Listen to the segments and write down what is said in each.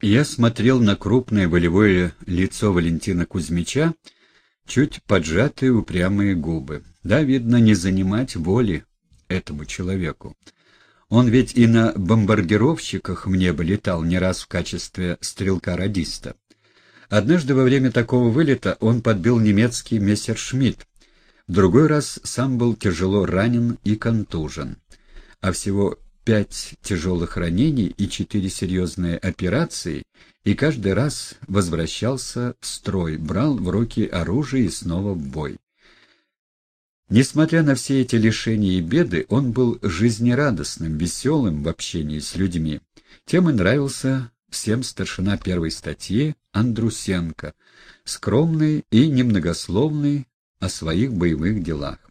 Я смотрел на крупное волевое лицо Валентина Кузьмича, чуть поджатые упрямые губы. Да, видно, не занимать воли этому человеку. Он ведь и на бомбардировщиках в небо летал не раз в качестве стрелка-радиста. Однажды во время такого вылета он подбил немецкий мессершмитт, в другой раз сам был тяжело ранен и контужен. А всего пять тяжелых ранений и четыре серьезные операции, и каждый раз возвращался в строй, брал в руки оружие и снова в бой. Несмотря на все эти лишения и беды, он был жизнерадостным, веселым в общении с людьми. Тем и нравился всем старшина первой статьи Андрусенко, скромный и немногословный о своих боевых делах.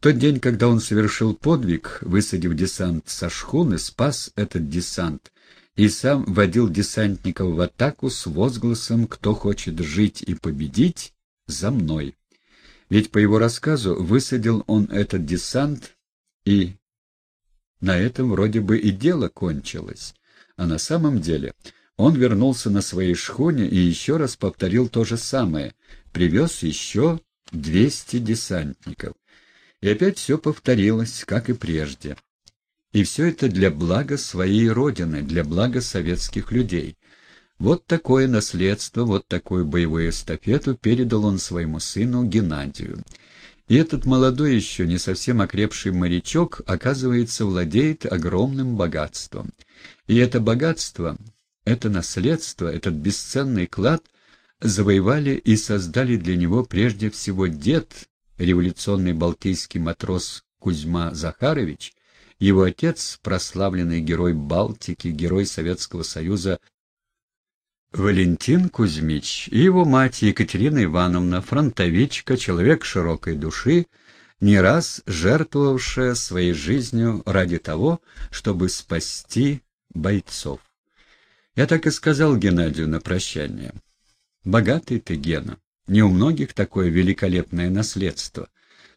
Тот день, когда он совершил подвиг, высадив десант со шхуны, спас этот десант и сам водил десантников в атаку с возгласом «Кто хочет жить и победить, за мной». Ведь по его рассказу высадил он этот десант, и на этом вроде бы и дело кончилось. А на самом деле он вернулся на своей шхуне и еще раз повторил то же самое, привез еще двести десантников. И опять все повторилось, как и прежде. И все это для блага своей родины, для блага советских людей. Вот такое наследство, вот такую боевую эстафету передал он своему сыну Геннадию. И этот молодой еще не совсем окрепший морячок, оказывается, владеет огромным богатством. И это богатство, это наследство, этот бесценный клад завоевали и создали для него прежде всего дед, революционный балтийский матрос Кузьма Захарович, его отец, прославленный герой Балтики, герой Советского Союза Валентин Кузьмич и его мать Екатерина Ивановна, фронтовичка, человек широкой души, не раз жертвовавшая своей жизнью ради того, чтобы спасти бойцов. Я так и сказал Геннадию на прощание. «Богатый ты, Гена. Не у многих такое великолепное наследство.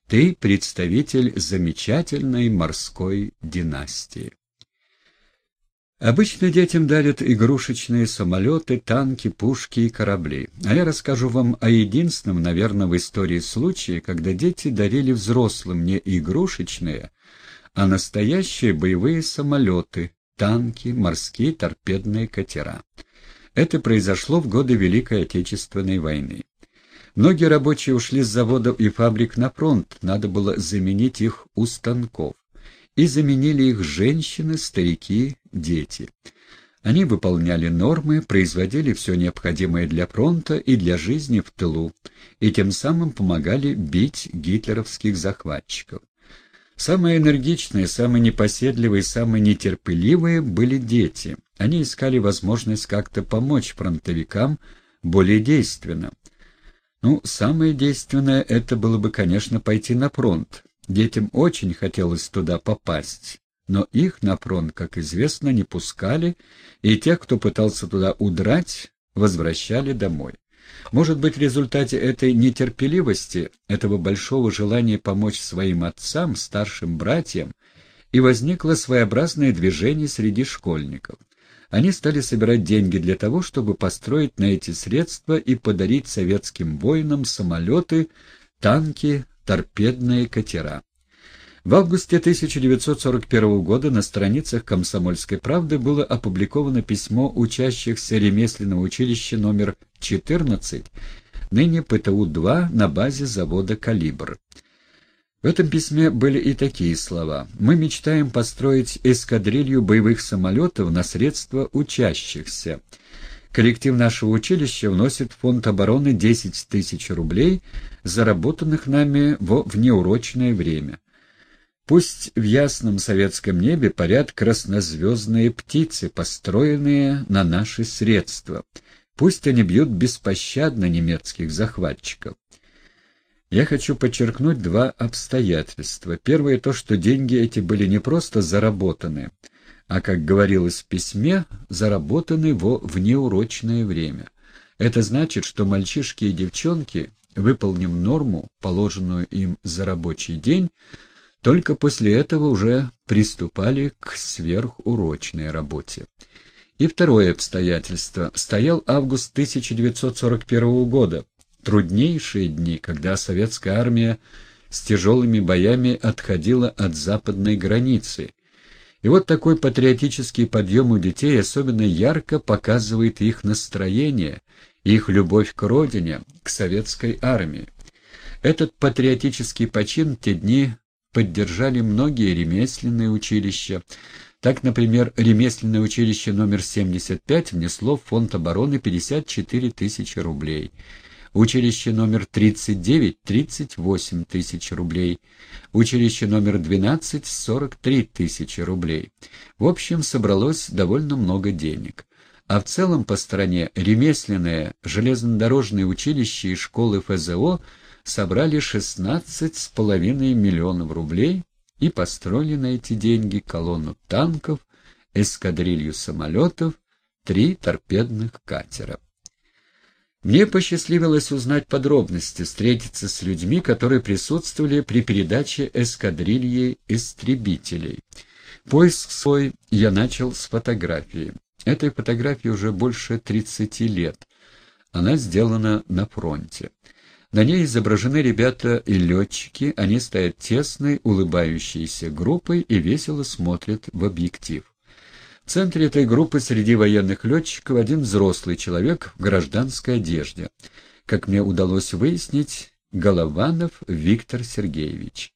Ты представитель замечательной морской династии. Обычно детям дарят игрушечные самолеты, танки, пушки и корабли. А я расскажу вам о единственном, наверное, в истории случае, когда дети дарили взрослым не игрушечные, а настоящие боевые самолеты, танки, морские торпедные катера. Это произошло в годы Великой Отечественной войны. Многие рабочие ушли с заводов и фабрик на фронт, надо было заменить их у станков. И заменили их женщины, старики, дети. Они выполняли нормы, производили все необходимое для фронта и для жизни в тылу, и тем самым помогали бить гитлеровских захватчиков. Самые энергичные, самые непоседливые, самые нетерпеливые были дети. Они искали возможность как-то помочь фронтовикам более действенно. Ну, самое действенное это было бы, конечно, пойти на фронт. Детям очень хотелось туда попасть, но их на фронт, как известно, не пускали, и тех, кто пытался туда удрать, возвращали домой. Может быть, в результате этой нетерпеливости, этого большого желания помочь своим отцам, старшим братьям, и возникло своеобразное движение среди школьников. Они стали собирать деньги для того, чтобы построить на эти средства и подарить советским воинам самолеты, танки, торпедные катера. В августе 1941 года на страницах «Комсомольской правды» было опубликовано письмо учащихся ремесленного училища номер 14, ныне ПТУ-2 на базе завода «Калибр». В этом письме были и такие слова. «Мы мечтаем построить эскадрилью боевых самолетов на средства учащихся. Коллектив нашего училища вносит в фонд обороны 10 тысяч рублей, заработанных нами во внеурочное время. Пусть в ясном советском небе парят краснозвездные птицы, построенные на наши средства. Пусть они бьют беспощадно немецких захватчиков. Я хочу подчеркнуть два обстоятельства. Первое то, что деньги эти были не просто заработаны, а, как говорилось в письме, заработаны во внеурочное время. Это значит, что мальчишки и девчонки, выполнив норму, положенную им за рабочий день, только после этого уже приступали к сверхурочной работе. И второе обстоятельство. Стоял август 1941 года. Труднейшие дни, когда советская армия с тяжелыми боями отходила от западной границы. И вот такой патриотический подъем у детей особенно ярко показывает их настроение, их любовь к родине, к советской армии. Этот патриотический почин те дни поддержали многие ремесленные училища. Так, например, ремесленное училище номер 75 внесло в фонд обороны 54 тысячи рублей. Училище номер 39 – 38 тысяч рублей. Училище номер 12 – 43 тысячи рублей. В общем, собралось довольно много денег. А в целом по стране ремесленное, железнодорожное училище и школы ФЗО – собрали 16,5 миллионов рублей и построили на эти деньги колонну танков, эскадрилью самолетов, три торпедных катера. Мне посчастливилось узнать подробности, встретиться с людьми, которые присутствовали при передаче эскадрильи истребителей. Поиск свой я начал с фотографии. Этой фотографии уже больше 30 лет. Она сделана на фронте. На ней изображены ребята и летчики, они стоят тесной, улыбающейся группой и весело смотрят в объектив. В центре этой группы среди военных летчиков один взрослый человек в гражданской одежде. Как мне удалось выяснить, Голованов Виктор Сергеевич.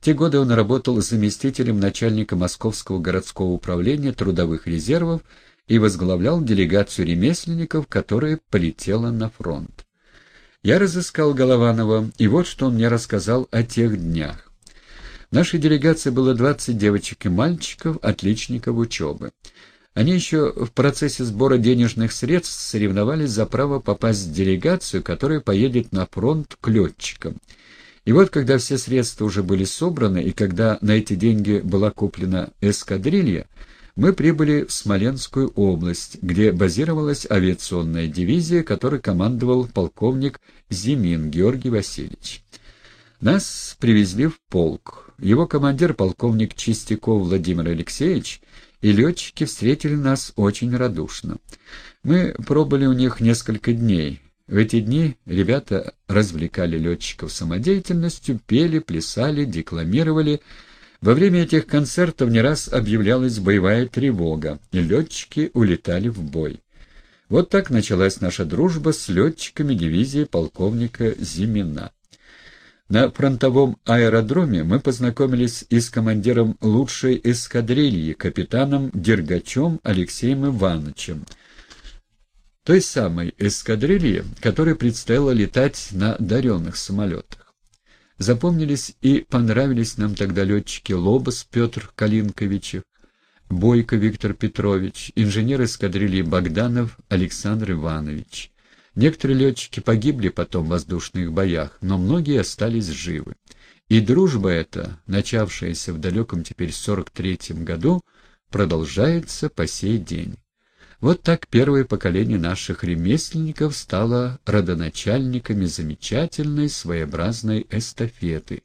В те годы он работал заместителем начальника Московского городского управления трудовых резервов и возглавлял делегацию ремесленников, которая полетела на фронт. Я разыскал Голованова, и вот что он мне рассказал о тех днях. В нашей делегации было 20 девочек и мальчиков, отличников учебы. Они еще в процессе сбора денежных средств соревновались за право попасть в делегацию, которая поедет на фронт к летчикам. И вот, когда все средства уже были собраны, и когда на эти деньги была куплена эскадрилья, мы прибыли в Смоленскую область, где базировалась авиационная дивизия, которой командовал полковник Зимин Георгий Васильевич. Нас привезли в полк. Его командир, полковник Чистяков Владимир Алексеевич, и летчики встретили нас очень радушно. Мы пробыли у них несколько дней. В эти дни ребята развлекали летчиков самодеятельностью, пели, плясали, декламировали, во время этих концертов не раз объявлялась боевая тревога, и летчики улетали в бой. Вот так началась наша дружба с летчиками дивизии полковника Зимина. На фронтовом аэродроме мы познакомились и с командиром лучшей эскадрильи, капитаном Дергачем Алексеем Ивановичем, той самой эскадрильи, которой предстояло летать на даренных самолетах. Запомнились и понравились нам тогда летчики Лобос Петр Калинковичев, Бойко Виктор Петрович, инженер эскадрильи Богданов Александр Иванович. Некоторые летчики погибли потом в воздушных боях, но многие остались живы. И дружба эта, начавшаяся в далеком теперь 43-м году, продолжается по сей день. Вот так первое поколение наших ремесленников стало родоначальниками замечательной своеобразной эстафеты.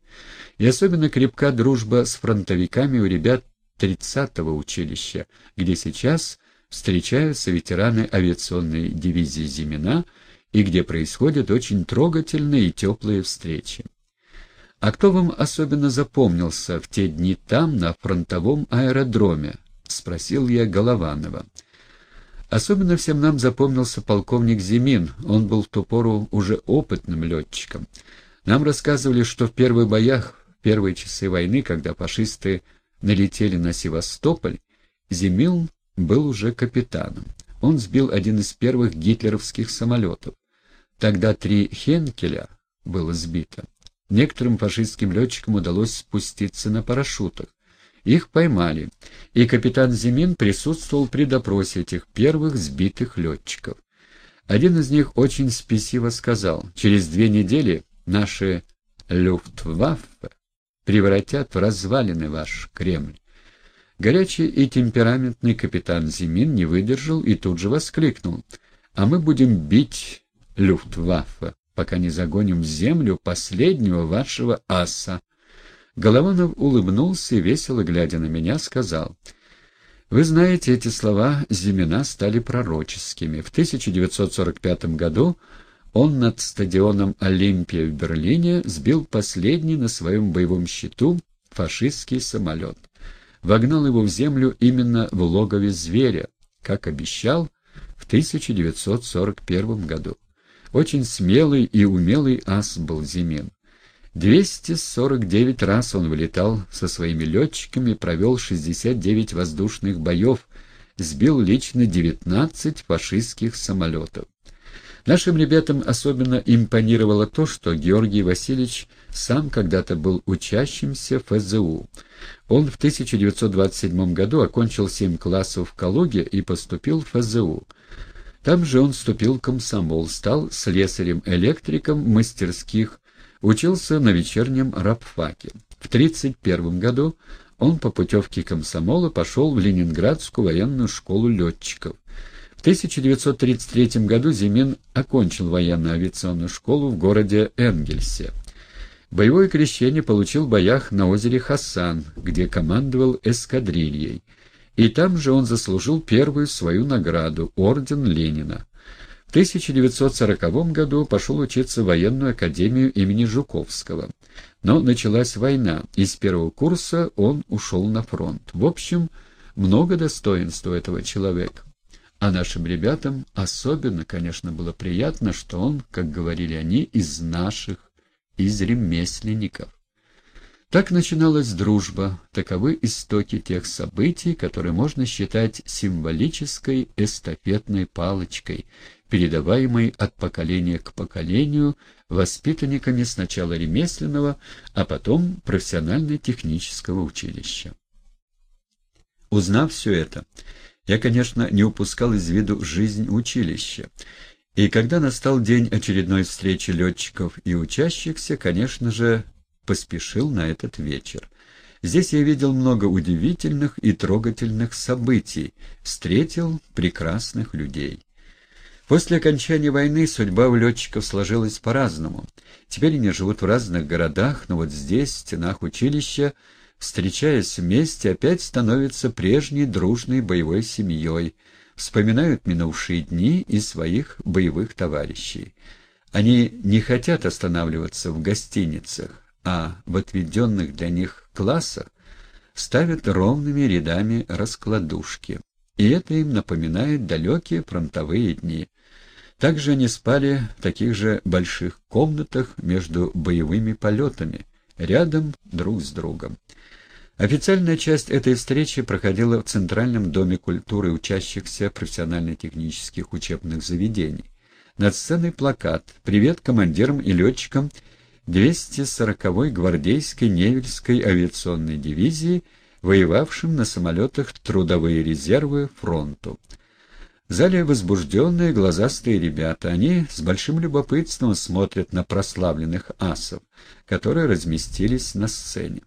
И особенно крепка дружба с фронтовиками у ребят 30-го училища, где сейчас встречаются ветераны авиационной дивизии «Зимина» и где происходят очень трогательные и теплые встречи. А кто вам особенно запомнился в те дни там, на фронтовом аэродроме? — спросил я Голованова. Особенно всем нам запомнился полковник Зимин, он был в ту пору уже опытным летчиком. Нам рассказывали, что в первых боях, в первые часы войны, когда фашисты налетели на Севастополь, Зимин был уже капитаном. Он сбил один из первых гитлеровских самолетов. Тогда три «Хенкеля» было сбито. Некоторым фашистским летчикам удалось спуститься на парашютах. Их поймали, и капитан Зимин присутствовал при допросе этих первых сбитых летчиков. Один из них очень спесиво сказал, через две недели наши люфтваффе превратят в развалины ваш Кремль. Горячий и темпераментный капитан Зимин не выдержал и тут же воскликнул. «А мы будем бить люфтваффе, пока не загоним в землю последнего вашего аса, Голованов улыбнулся и, весело глядя на меня, сказал, Вы знаете, эти слова Зимина стали пророческими. В 1945 году он над стадионом Олимпия в Берлине сбил последний на своем боевом счету фашистский самолет. Вогнал его в землю именно в логове зверя, как обещал в 1941 году. Очень смелый и умелый ас был Зимин. 249 раз он вылетал со своими летчиками, провел 69 воздушных боев, сбил лично 19 фашистских самолетов. Нашим ребятам особенно импонировало то, что Георгий Васильевич сам когда-то был учащимся ФЗУ. Он в 1927 году окончил 7 классов в Калуге и поступил в ФЗУ. Там же он вступил в комсомол, стал слесарем-электриком мастерских учился на вечернем рабфаке. В 1931 году он по путевке комсомола пошел в Ленинградскую военную школу летчиков. В 1933 году Зимин окончил военную авиационную школу в городе Энгельсе. Боевое крещение получил в боях на озере Хасан, где командовал эскадрильей. И там же он заслужил первую свою награду – орден Ленина. В 1940 году пошел учиться в военную академию имени Жуковского. Но началась война, и с первого курса он ушел на фронт. В общем, много достоинств у этого человека. А нашим ребятам особенно, конечно, было приятно, что он, как говорили они, из наших, из ремесленников. Так начиналась дружба, таковы истоки тех событий, которые можно считать символической эстафетной палочкой, передаваемой от поколения к поколению воспитанниками сначала ремесленного, а потом профессионально-технического училища. Узнав все это, я, конечно, не упускал из виду жизнь училища. И когда настал день очередной встречи летчиков и учащихся, конечно же, поспешил на этот вечер. Здесь я видел много удивительных и трогательных событий, встретил прекрасных людей. После окончания войны судьба у летчиков сложилась по-разному. Теперь они живут в разных городах, но вот здесь, в стенах училища, встречаясь вместе, опять становятся прежней дружной боевой семьей, вспоминают минувшие дни и своих боевых товарищей. Они не хотят останавливаться в гостиницах, а в отведенных для них классах ставят ровными рядами раскладушки. И это им напоминает далекие фронтовые дни. Также они спали в таких же больших комнатах между боевыми полетами, рядом друг с другом. Официальная часть этой встречи проходила в Центральном доме культуры учащихся профессионально-технических учебных заведений. Над сценой плакат «Привет командирам и летчикам 240-й гвардейской Невельской авиационной дивизии, воевавшим на самолетах трудовые резервы фронту». Зале возбужденные глазастые ребята. Они с большим любопытством смотрят на прославленных асов, которые разместились на сцене.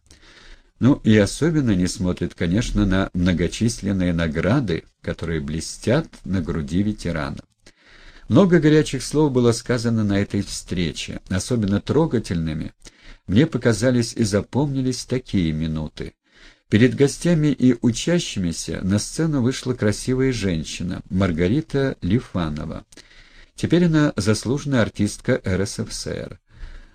Ну и особенно не смотрят, конечно, на многочисленные награды, которые блестят на груди ветеранов. Много горячих слов было сказано на этой встрече. Особенно трогательными мне показались и запомнились такие минуты. Перед гостями и учащимися на сцену вышла красивая женщина, Маргарита Лифанова. Теперь она заслуженная артистка РСФСР.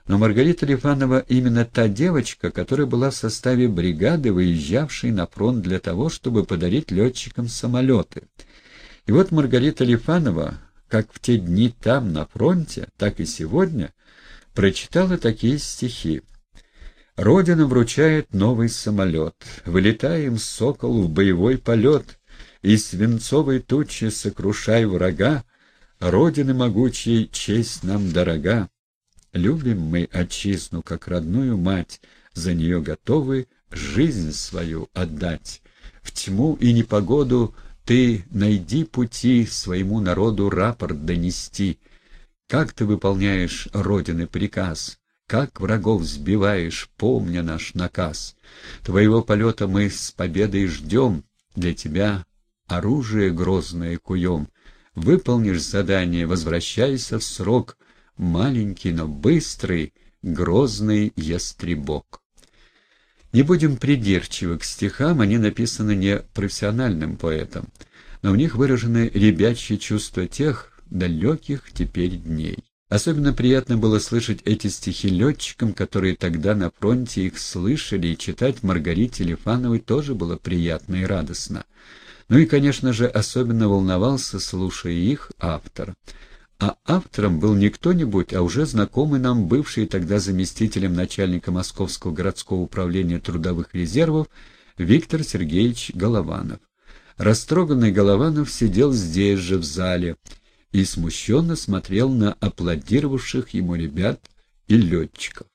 Но Маргарита Лифанова именно та девочка, которая была в составе бригады, выезжавшей на фронт для того, чтобы подарить летчикам самолеты. И вот Маргарита Лифанова, как в те дни там, на фронте, так и сегодня, прочитала такие стихи. Родина вручает новый самолет. Вылетаем, сокол, в боевой полет, И свинцовой тучи сокрушай врага, Родины могучей честь нам дорога. Любим мы отчизну, как родную мать, За нее готовы жизнь свою отдать. В тьму и непогоду ты найди пути Своему народу рапорт донести. Как ты выполняешь Родины приказ? Как врагов сбиваешь, помня наш наказ. Твоего полета мы с победой ждем, Для тебя оружие грозное куем. Выполнишь задание, возвращайся в срок, Маленький, но быстрый, грозный ястребок. Не будем придирчивы к стихам, они написаны не профессиональным поэтом, но в них выражены ребячьи чувства тех далеких теперь дней. Особенно приятно было слышать эти стихи летчикам, которые тогда на фронте их слышали, и читать Маргарите Лифановой тоже было приятно и радостно. Ну и, конечно же, особенно волновался, слушая их, автор. А автором был не кто-нибудь, а уже знакомый нам, бывший тогда заместителем начальника Московского городского управления трудовых резервов Виктор Сергеевич Голованов. Растроганный Голованов сидел здесь же, в зале, и смущенно смотрел на аплодировавших ему ребят и летчиков.